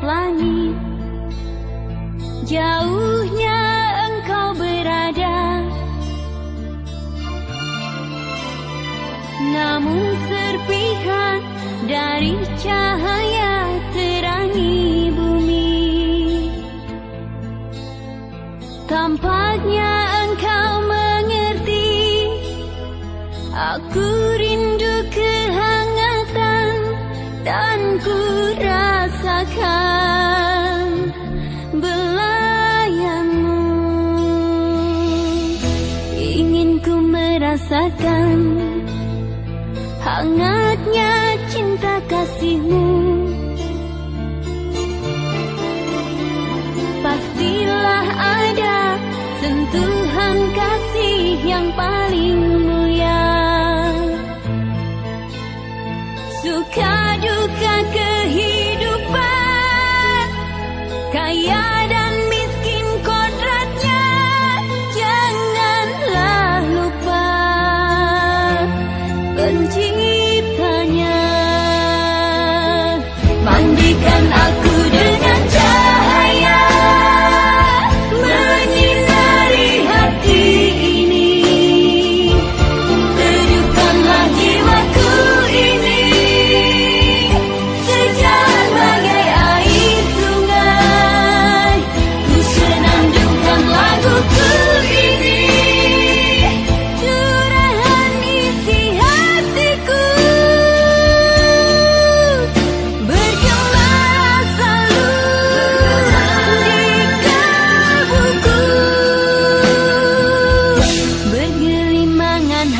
pelangi Jauhnya engkau berada. Namun serpihan dari cahaya terangi bumi. Tampaknya kasihmu. Pastilah ada sentuhan kasih yang paling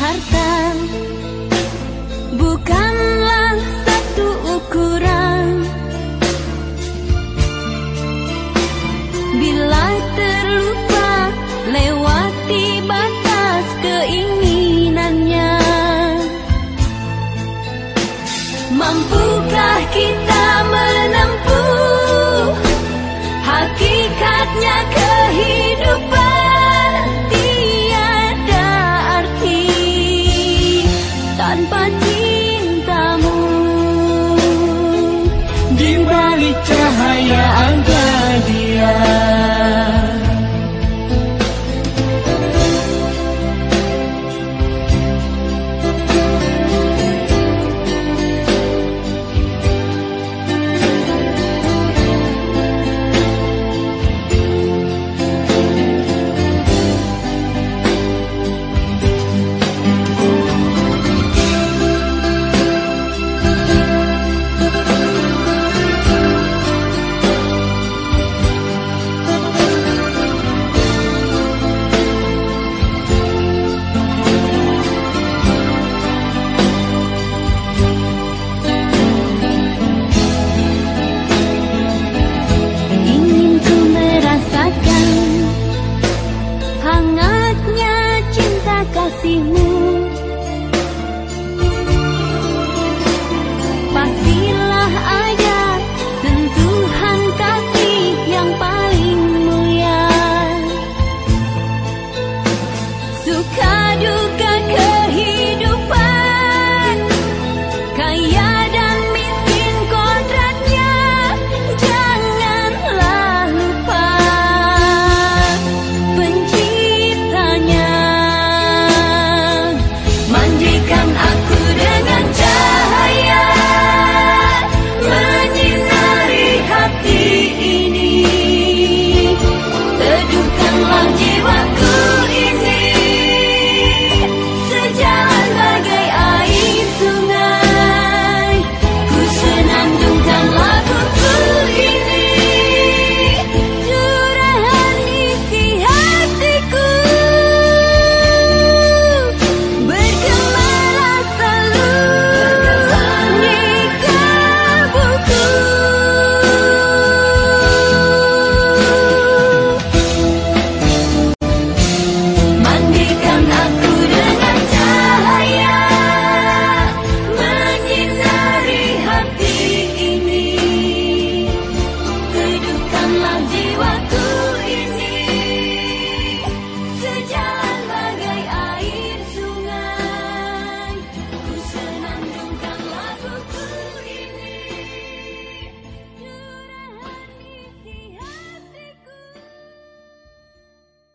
harta. Bukanlah satu ukuran. Bila terlupa lewat